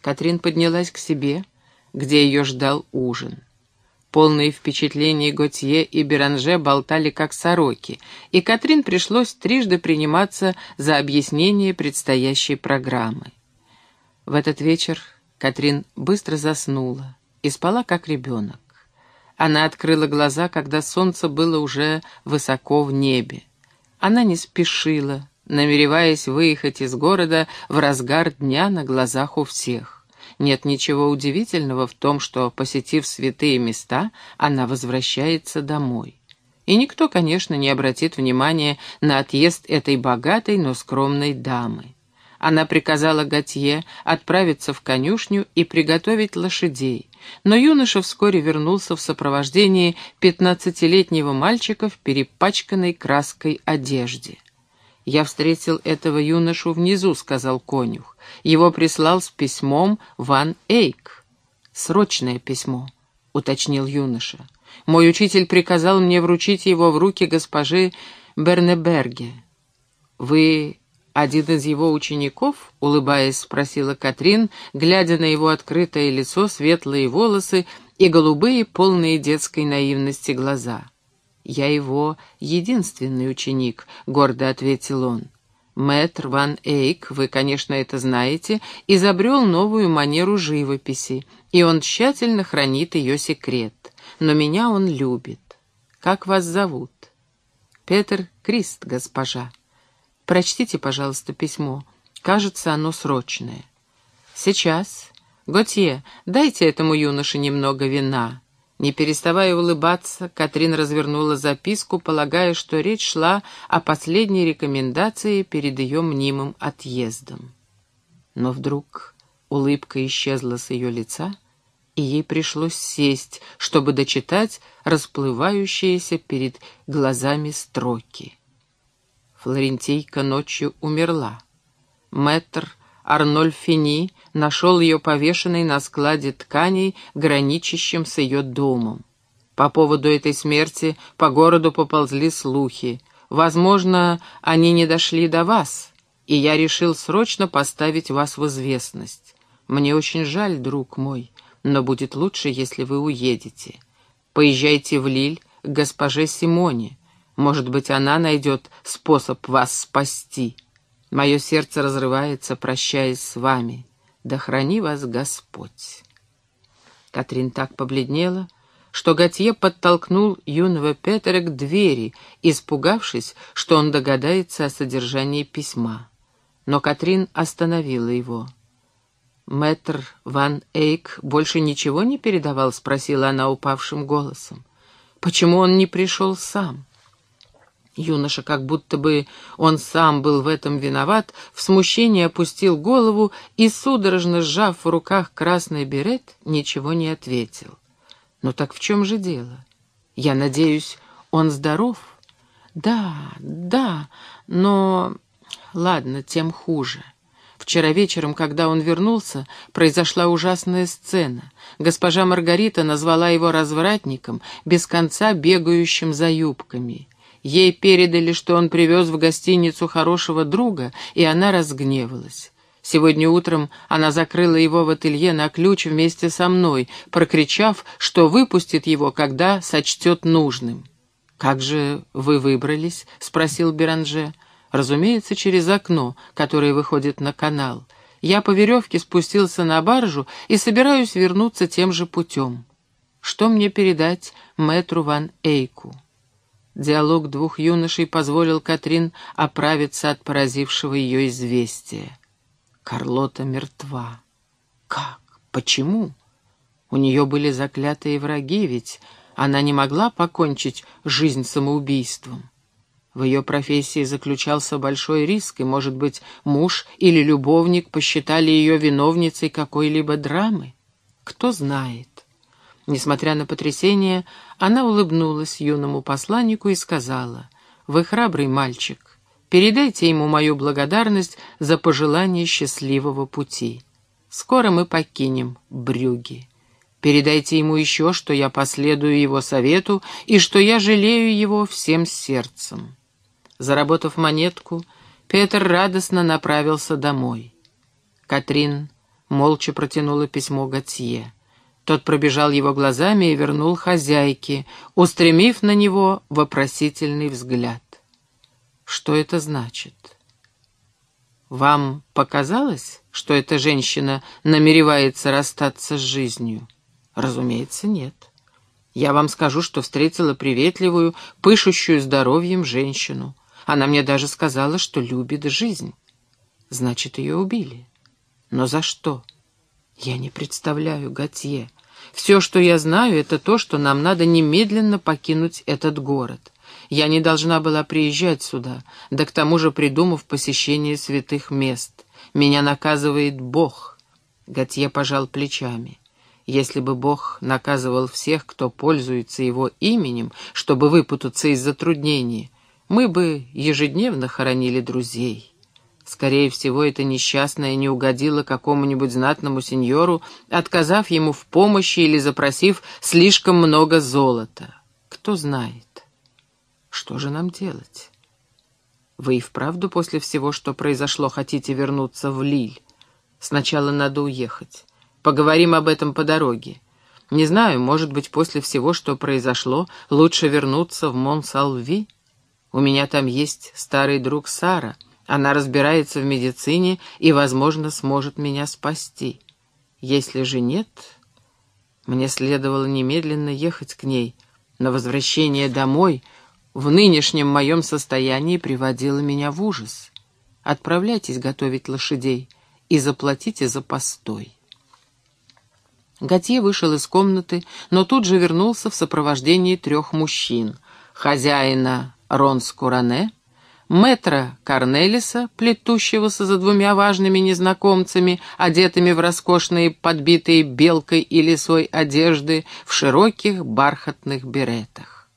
Катрин поднялась к себе, где ее ждал ужин. Полные впечатлений Готье и Беранже болтали как сороки, и Катрин пришлось трижды приниматься за объяснение предстоящей программы. В этот вечер Катрин быстро заснула и спала как ребенок. Она открыла глаза, когда солнце было уже высоко в небе. Она не спешила, намереваясь выехать из города в разгар дня на глазах у всех. Нет ничего удивительного в том, что, посетив святые места, она возвращается домой. И никто, конечно, не обратит внимания на отъезд этой богатой, но скромной дамы. Она приказала Готье отправиться в конюшню и приготовить лошадей, но юноша вскоре вернулся в сопровождении пятнадцатилетнего мальчика в перепачканной краской одежде. «Я встретил этого юношу внизу», — сказал конюх. «Его прислал с письмом Ван Эйк». «Срочное письмо», — уточнил юноша. «Мой учитель приказал мне вручить его в руки госпожи Бернеберге». «Вы один из его учеников?» — улыбаясь, спросила Катрин, глядя на его открытое лицо, светлые волосы и голубые, полные детской наивности глаза. «Я его единственный ученик», — гордо ответил он. Мэтр Ван Эйк, вы, конечно, это знаете, изобрел новую манеру живописи, и он тщательно хранит ее секрет. Но меня он любит. Как вас зовут? Петр Крист, госпожа. Прочтите, пожалуйста, письмо. Кажется, оно срочное. Сейчас. Готье, дайте этому юноше немного вина. Не переставая улыбаться, Катрин развернула записку, полагая, что речь шла о последней рекомендации перед ее мнимым отъездом. Но вдруг улыбка исчезла с ее лица, и ей пришлось сесть, чтобы дочитать расплывающиеся перед глазами строки. Флорентийка ночью умерла. Мэтр Арнольд Фини нашел ее повешенной на складе тканей, граничащем с ее домом. По поводу этой смерти по городу поползли слухи. Возможно, они не дошли до вас, и я решил срочно поставить вас в известность. Мне очень жаль, друг мой, но будет лучше, если вы уедете. Поезжайте в Лиль к госпоже Симоне. Может быть, она найдет способ вас спасти». Мое сердце разрывается, прощаясь с вами. Да храни вас Господь. Катрин так побледнела, что Готье подтолкнул юного Петера к двери, испугавшись, что он догадается о содержании письма. Но Катрин остановила его. «Мэтр Ван Эйк больше ничего не передавал?» — спросила она упавшим голосом. «Почему он не пришел сам?» Юноша, как будто бы он сам был в этом виноват, в смущении опустил голову и, судорожно сжав в руках красный берет, ничего не ответил. «Ну так в чем же дело? Я надеюсь, он здоров?» «Да, да, но...» «Ладно, тем хуже». Вчера вечером, когда он вернулся, произошла ужасная сцена. Госпожа Маргарита назвала его развратником, без конца бегающим за юбками. Ей передали, что он привез в гостиницу хорошего друга, и она разгневалась. Сегодня утром она закрыла его в ателье на ключ вместе со мной, прокричав, что выпустит его, когда сочтет нужным. «Как же вы выбрались?» — спросил Беранже. «Разумеется, через окно, которое выходит на канал. Я по веревке спустился на баржу и собираюсь вернуться тем же путем. Что мне передать мэтру Ван Эйку?» Диалог двух юношей позволил Катрин оправиться от поразившего ее известия. Карлота мертва. Как? Почему? У нее были заклятые враги, ведь она не могла покончить жизнь самоубийством. В ее профессии заключался большой риск, и, может быть, муж или любовник посчитали ее виновницей какой-либо драмы. Кто знает. Несмотря на потрясение, она улыбнулась юному посланнику и сказала, «Вы храбрый мальчик. Передайте ему мою благодарность за пожелание счастливого пути. Скоро мы покинем Брюги. Передайте ему еще, что я последую его совету и что я жалею его всем сердцем». Заработав монетку, Петр радостно направился домой. Катрин молча протянула письмо Готье. Тот пробежал его глазами и вернул хозяйке, устремив на него вопросительный взгляд. Что это значит? Вам показалось, что эта женщина намеревается расстаться с жизнью? Разумеется, нет. Я вам скажу, что встретила приветливую, пышущую здоровьем женщину. Она мне даже сказала, что любит жизнь. Значит, ее убили. Но за что? Я не представляю, Готье. Все, что я знаю, это то, что нам надо немедленно покинуть этот город. Я не должна была приезжать сюда, да к тому же придумав посещение святых мест. Меня наказывает Бог. Готье пожал плечами. Если бы Бог наказывал всех, кто пользуется его именем, чтобы выпутаться из затруднений, мы бы ежедневно хоронили друзей. Скорее всего, эта несчастная не угодила какому-нибудь знатному сеньору, отказав ему в помощи или запросив слишком много золота. Кто знает. Что же нам делать? Вы и вправду после всего, что произошло, хотите вернуться в Лиль? Сначала надо уехать. Поговорим об этом по дороге. Не знаю, может быть, после всего, что произошло, лучше вернуться в Монсалви? У меня там есть старый друг Сара. Она разбирается в медицине и, возможно, сможет меня спасти. Если же нет, мне следовало немедленно ехать к ней. На возвращение домой — в нынешнем моем состоянии приводило меня в ужас. Отправляйтесь готовить лошадей и заплатите за постой. Готье вышел из комнаты, но тут же вернулся в сопровождении трех мужчин. Хозяина Ронс Куране, мэтра Корнелиса, плетущегося за двумя важными незнакомцами, одетыми в роскошные подбитые белкой и лисой одежды, в широких бархатных беретах.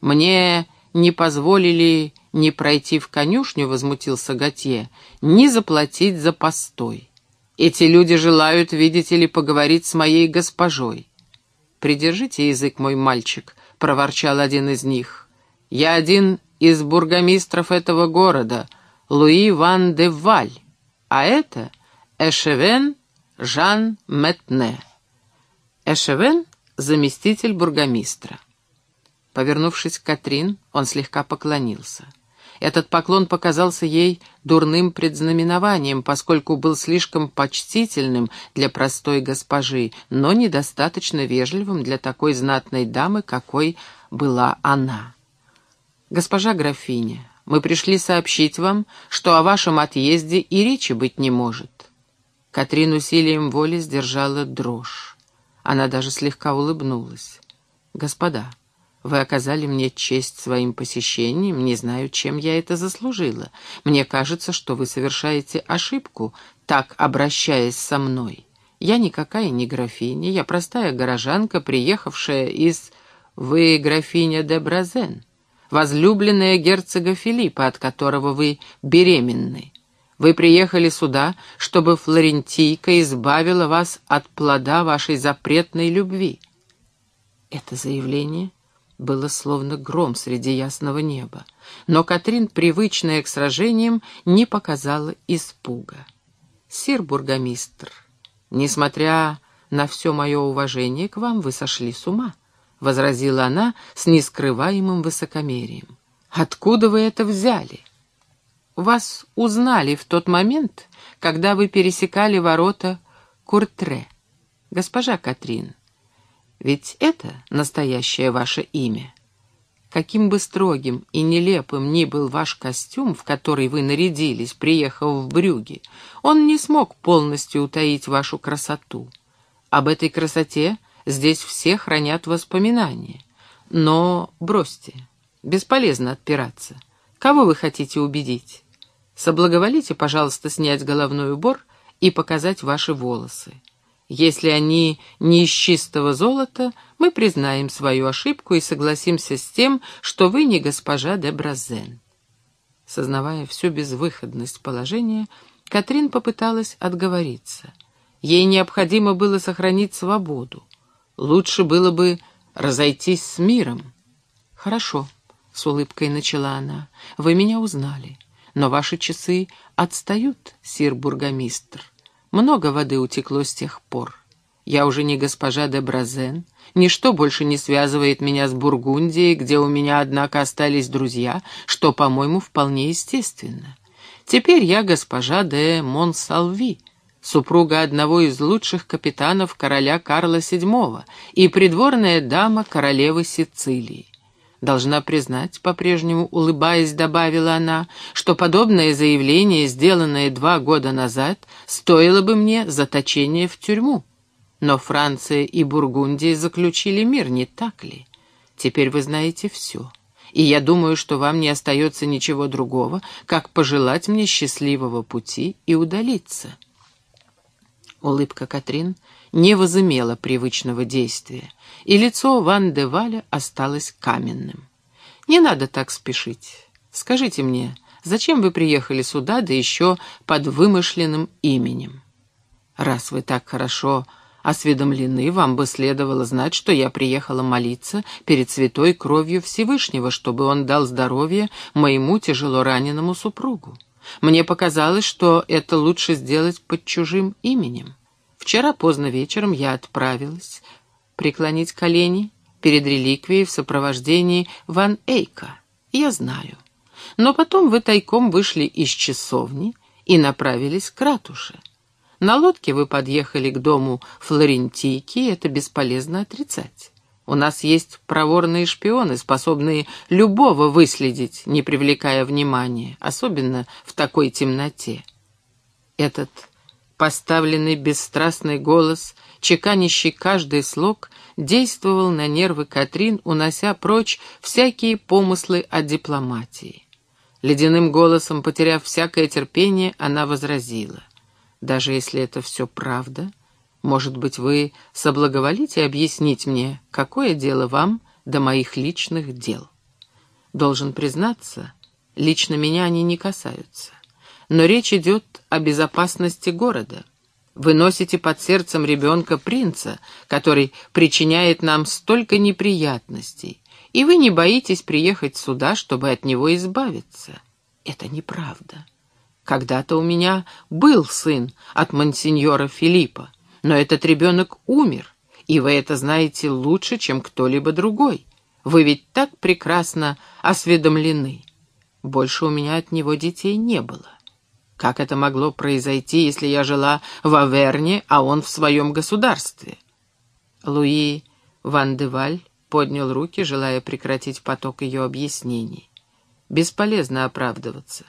Мне не позволили ни пройти в конюшню, — возмутился Готье, — ни заплатить за постой. Эти люди желают, видите ли, поговорить с моей госпожой. «Придержите язык, мой мальчик», — проворчал один из них. «Я один из бургомистров этого города, Луи Ван де Валь, а это Эшевен Жан Метне». Эшевен — заместитель бургомистра. Повернувшись к Катрин, он слегка поклонился. Этот поклон показался ей дурным предзнаменованием, поскольку был слишком почтительным для простой госпожи, но недостаточно вежливым для такой знатной дамы, какой была она. «Госпожа графиня, мы пришли сообщить вам, что о вашем отъезде и речи быть не может». Катрин усилием воли сдержала дрожь. Она даже слегка улыбнулась. «Господа», вы оказали мне честь своим посещением, не знаю, чем я это заслужила. Мне кажется, что вы совершаете ошибку, так обращаясь со мной. Я никакая не графиня, я простая горожанка, приехавшая из... Вы графиня де Бразен, возлюбленная герцога Филиппа, от которого вы беременны. Вы приехали сюда, чтобы Флорентийка избавила вас от плода вашей запретной любви. Это заявление было словно гром среди ясного неба, но Катрин, привычная к сражениям, не показала испуга. «Сир бургомистр, несмотря на все мое уважение к вам, вы сошли с ума», — возразила она с нескрываемым высокомерием. «Откуда вы это взяли?» «Вас узнали в тот момент, когда вы пересекали ворота Куртре. Госпожа Катрин, ведь это настоящее ваше имя. Каким бы строгим и нелепым ни был ваш костюм, в который вы нарядились, приехав в Брюги, он не смог полностью утаить вашу красоту. Об этой красоте здесь все хранят воспоминания. Но бросьте, бесполезно отпираться. Кого вы хотите убедить? Соблаговолите, пожалуйста, снять головной убор и показать ваши волосы. Если они не из чистого золота, мы признаем свою ошибку и согласимся с тем, что вы не госпожа де Бразен. Сознавая всю безвыходность положения, Катрин попыталась отговориться. Ей необходимо было сохранить свободу. Лучше было бы разойтись с миром. «Хорошо», — с улыбкой начала она, — «вы меня узнали, но ваши часы отстают, сир бургомистр. Много воды утекло с тех пор. Я уже не госпожа де Бразен, ничто больше не связывает меня с Бургундией, где у меня, однако, остались друзья, что, по-моему, вполне естественно. Теперь я госпожа де Монсалви, супруга одного из лучших капитанов короля Карла VII и придворная дама королевы Сицилии. Должна признать, по-прежнему улыбаясь, добавила она, что подобное заявление, сделанное два года назад, стоило бы мне заточения в тюрьму. Но Франция и Бургундия заключили мир, не так ли? Теперь вы знаете все. И я думаю, что вам не остается ничего другого, как пожелать мне счастливого пути и удалиться. Улыбка Катрин не возымела привычного действия, и лицо Ван де Валя осталось каменным. «Не надо так спешить. Скажите мне, зачем вы приехали сюда, да еще под вымышленным именем? Раз вы так хорошо осведомлены, вам бы следовало знать, что я приехала молиться перед святой кровью Всевышнего, чтобы он дал здоровье моему тяжело раненому супругу. Мне показалось, что это лучше сделать под чужим именем. Вчера поздно вечером я отправилась преклонить колени перед реликвией в сопровождении Ван Эйка. Я знаю. Но потом вы тайком вышли из часовни и направились к ратуше. На лодке вы подъехали к дому Флорентийки, это бесполезно отрицать. У нас есть проворные шпионы, способные любого выследить, не привлекая внимания, особенно в такой темноте. Этот поставленный бесстрастный голос, чеканящий каждый слог, действовал на нервы Катрин, унося прочь всякие помыслы о дипломатии. Ледяным голосом, потеряв всякое терпение, она возразила. Даже если это все правда, может быть, вы соблаговолите объяснить мне, какое дело вам до моих личных дел. Должен признаться, лично меня они не касаются. Но речь идет о безопасности города. Вы носите под сердцем ребенка принца, который причиняет нам столько неприятностей, и вы не боитесь приехать сюда, чтобы от него избавиться. Это неправда. Когда-то у меня был сын от мансиньора Филиппа, но этот ребенок умер, и вы это знаете лучше, чем кто-либо другой. Вы ведь так прекрасно осведомлены. Больше у меня от него детей не было. Как это могло произойти, если я жила в Аверне, а он в своем государстве? Луи Ван де Валь поднял руки, желая прекратить поток ее объяснений. Бесполезно оправдываться.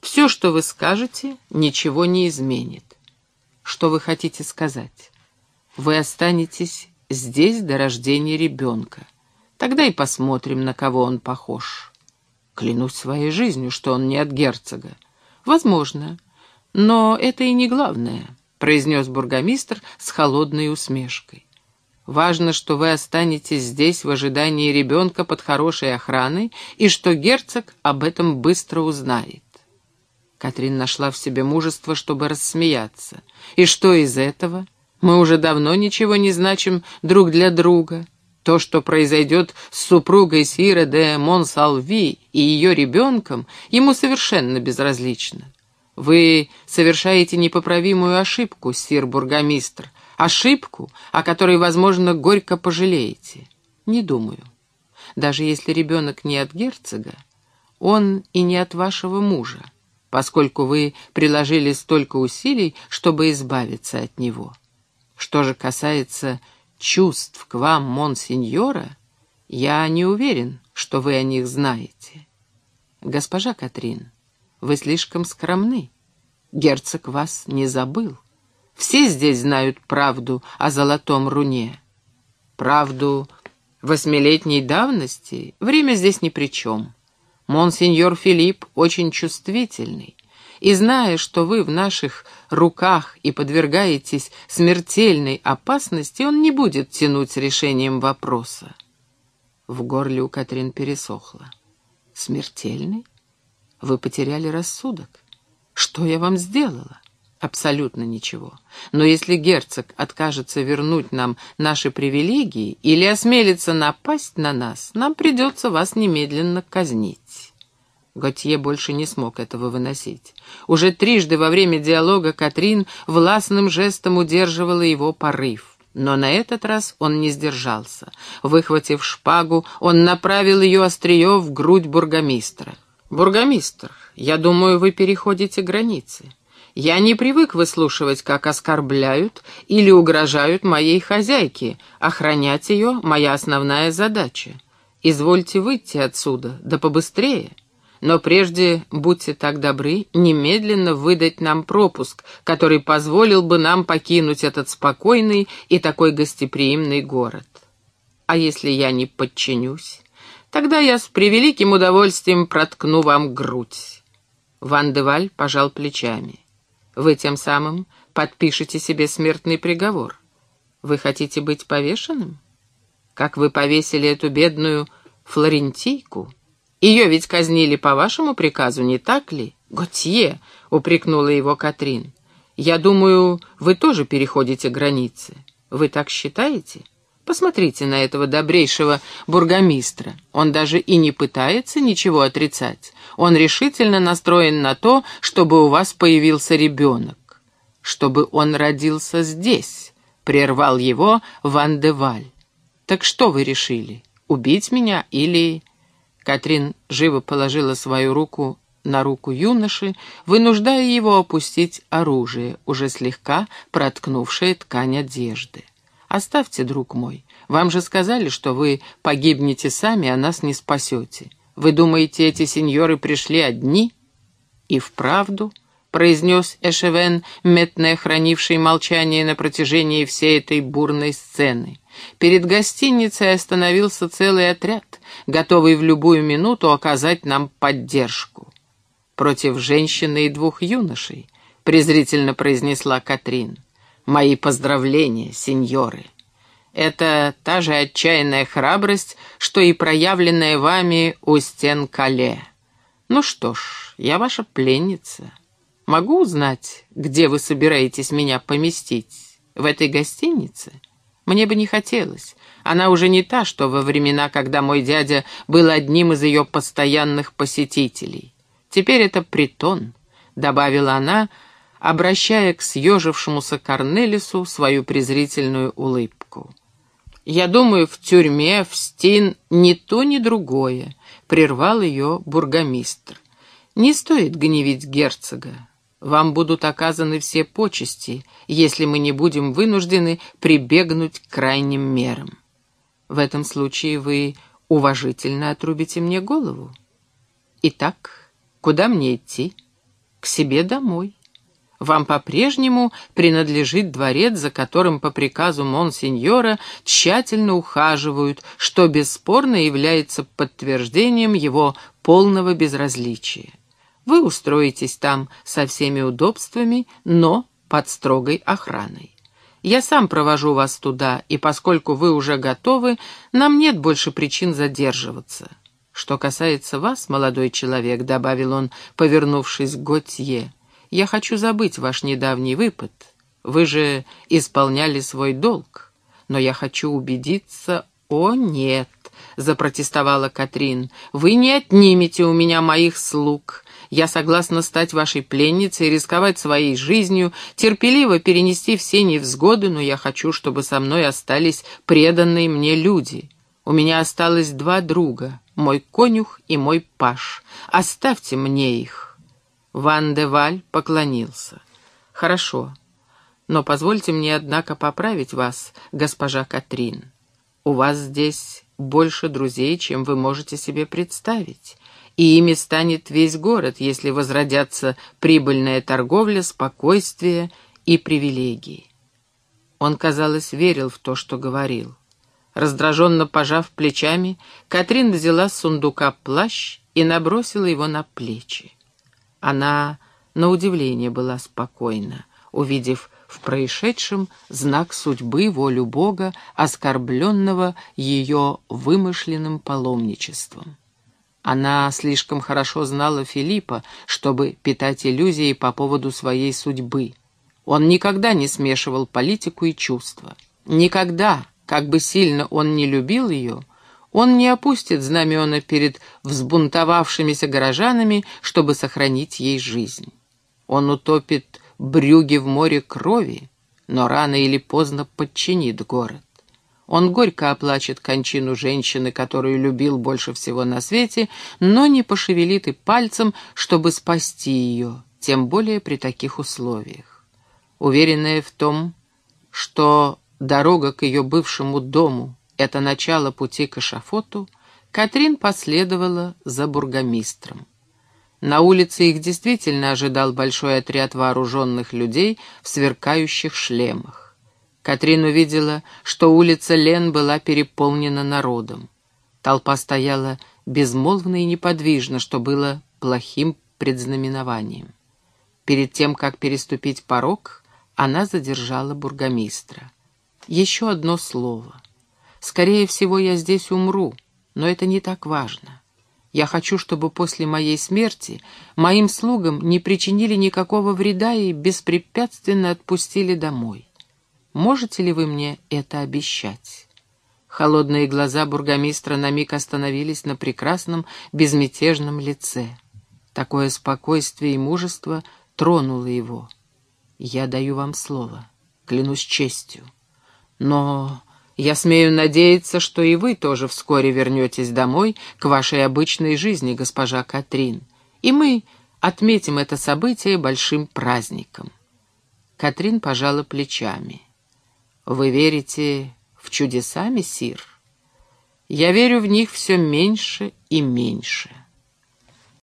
Все, что вы скажете, ничего не изменит. Что вы хотите сказать? Вы останетесь здесь до рождения ребенка. Тогда и посмотрим, на кого он похож. Клянусь своей жизнью, что он не от герцога. Возможно, но это и не главное, произнес бургомистр с холодной усмешкой. Важно, что вы останетесь здесь в ожидании ребенка под хорошей охраной и что герцог об этом быстро узнает. Катрин нашла в себе мужество, чтобы рассмеяться. И что из этого? Мы уже давно ничего не значим друг для друга. То, что произойдет с супругой Сира де Монсалви и ее ребенком, ему совершенно безразлично. Вы совершаете непоправимую ошибку, сир бургомистр, ошибку, о которой, возможно, горько пожалеете. Не думаю. Даже если ребенок не от герцога, он и не от вашего мужа поскольку вы приложили столько усилий, чтобы избавиться от него. Что же касается чувств к вам, монсеньора, я не уверен, что вы о них знаете. Госпожа Катрин, вы слишком скромны. Герцог вас не забыл. Все здесь знают правду о золотом руне. Правду восьмилетней давности время здесь ни при чем. Монсеньор Филипп очень чувствительный, и зная, что вы в наших руках и подвергаетесь смертельной опасности, он не будет тянуть с решением вопроса. В горле у Катрин пересохло. «Смертельный? Вы потеряли рассудок. Что я вам сделала?» Абсолютно ничего. Но если герцог откажется вернуть нам наши привилегии или осмелится напасть на нас, нам придется вас немедленно казнить. Готье больше не смог этого выносить. Уже трижды во время диалога Катрин властным жестом удерживала его порыв. Но на этот раз он не сдержался. Выхватив шпагу, он направил ее острие в грудь бургомистра. «Бургомистр, я думаю, вы переходите границы. Я не привык выслушивать, как оскорбляют или угрожают моей хозяйке. Охранять ее — моя основная задача. Извольте выйти отсюда, да побыстрее. Но прежде будьте так добры немедленно выдать нам пропуск, который позволил бы нам покинуть этот спокойный и такой гостеприимный город. А если я не подчинюсь, тогда я с превеликим удовольствием проткну вам грудь. Ван де Валь пожал плечами. Вы тем самым подпишете себе смертный приговор. Вы хотите быть повешенным? Как вы повесили эту бедную флорентийку? Ее ведь казнили по вашему приказу, не так ли? Готье, — упрекнула его Катрин. Я думаю, вы тоже переходите границы. Вы так считаете? Посмотрите на этого добрейшего бургомистра. Он даже и не пытается ничего отрицать. Он решительно настроен на то, чтобы у вас появился ребенок. Чтобы он родился здесь, — прервал его Ван де Валь. Так что вы решили, убить меня или... Катрин живо положила свою руку на руку юноши, вынуждая его опустить оружие, уже слегка проткнувшее ткань одежды. «Оставьте, друг мой. Вам же сказали, что вы погибнете сами, а нас не спасете. Вы думаете, эти сеньоры пришли одни?» «И вправду», — произнес Эшевен, метное хранивший молчание на протяжении всей этой бурной сцены. Перед гостиницей остановился целый отряд, готовый в любую минуту оказать нам поддержку. «Против женщины и двух юношей», — презрительно произнесла Катрин. «Мои поздравления, сеньоры. Это та же отчаянная храбрость, что и проявленная вами у стен Кале. Ну что ж, я ваша пленница. Могу узнать, где вы собираетесь меня поместить? В этой гостинице?» Мне бы не хотелось. Она уже не та, что во времена, когда мой дядя был одним из ее постоянных посетителей. Теперь это притон, — добавила она, обращая к съежившемуся Корнелису свою презрительную улыбку. «Я думаю, в тюрьме, в стин ни то, ни другое», — прервал ее бургомистр. «Не стоит гневить герцога. Вам будут оказаны все почести, если мы не будем вынуждены прибегнуть к крайним мерам. В этом случае вы уважительно отрубите мне голову. Итак, куда мне идти? К себе домой. Вам по-прежнему принадлежит дворец, за которым по приказу монсеньора тщательно ухаживают, что бесспорно является подтверждением его полного безразличия. Вы устроитесь там со всеми удобствами, но под строгой охраной. Я сам провожу вас туда, и поскольку вы уже готовы, нам нет больше причин задерживаться. Что касается вас, молодой человек, — добавил он, повернувшись к Готье, — я хочу забыть ваш недавний выпад. Вы же исполняли свой долг, но я хочу убедиться... О, нет, — запротестовала Катрин, — вы не отнимете у меня моих слуг, я согласна стать вашей пленницей, рисковать своей жизнью, терпеливо перенести все невзгоды, но я хочу, чтобы со мной остались преданные мне люди. У меня осталось два друга, мой конюх и мой паш. Оставьте мне их». Ван де Валь поклонился. «Хорошо, но позвольте мне, однако, поправить вас, госпожа Катрин. У вас здесь больше друзей, чем вы можете себе представить и ими станет весь город, если возродятся прибыльная торговля, спокойствие и привилегии. Он, казалось, верил в то, что говорил. Раздраженно пожав плечами, Катрин взяла с сундука плащ и набросила его на плечи. Она, на удивление, была спокойна, увидев в происшедшем знак судьбы, волю Бога, оскорбленного ее вымышленным паломничеством. Она слишком хорошо знала Филиппа, чтобы питать иллюзии по поводу своей судьбы. Он никогда не смешивал политику и чувства. Никогда, как бы сильно он не любил ее, Он не опустит знамена перед взбунтовавшимися горожанами, чтобы сохранить ей жизнь. Он утопит брюги в море крови, но рано или поздно подчинит город. Он горько оплачет кончину женщины, которую любил больше всего на свете, но не пошевелит и пальцем, чтобы спасти ее, тем более при таких условиях. Уверенная в том, что дорога к ее бывшему дому — это начало пути к эшафоту, Катрин последовала за бургомистром. На улице их действительно ожидал большой отряд вооруженных людей в сверкающих шлемах. Катрин увидела, что улица Лен была переполнена народом. Толпа стояла безмолвно и неподвижно, что было плохим предзнаменованием. Перед тем, как переступить порог, она задержала бургомистра. «Еще одно слово. Скорее всего, я здесь умру, но это не так важно. Я хочу, чтобы после моей смерти моим слугам не причинили никакого вреда и беспрепятственно отпустили домой. Можете ли вы мне это обещать?» Холодные глаза бургомистра на миг остановились на прекрасном, безмятежном лице. Такое спокойствие и мужество тронуло его. «Я даю вам слово, клянусь честью. Но я смею надеяться, что и вы тоже вскоре вернетесь домой к вашей обычной жизни, госпожа Катрин, и мы отметим это событие большим праздником». Катрин пожала плечами. Вы верите в чудеса, мессир? Я верю в них все меньше и меньше.